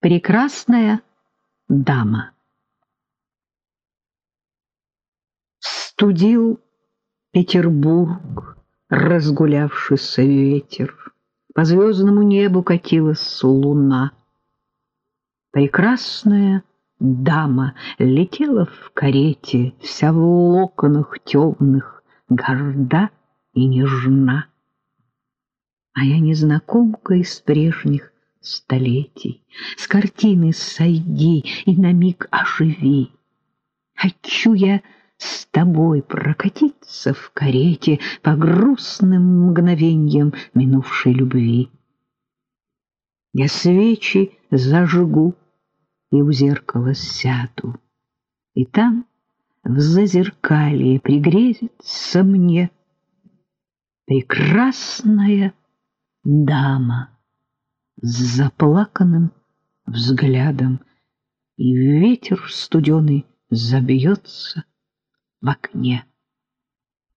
Прекрасная дама. Студил Петербург, разгулявшийся ветер. По звездному небу катилась луна. Прекрасная дама летела в карете, Вся в локонах темных, горда и нежна. А я незнакомка из прежних столетий, С картины сойди и на миг оживи. Хочу я с тобой прокатиться в карете По грустным мгновеньям минувшей любви. Я свечи зажгу и у зеркала сяду, И там в зазеркалье пригрезится мне Прекрасная дама с заплаканным взглядом, и ветер студеный забьется в окне.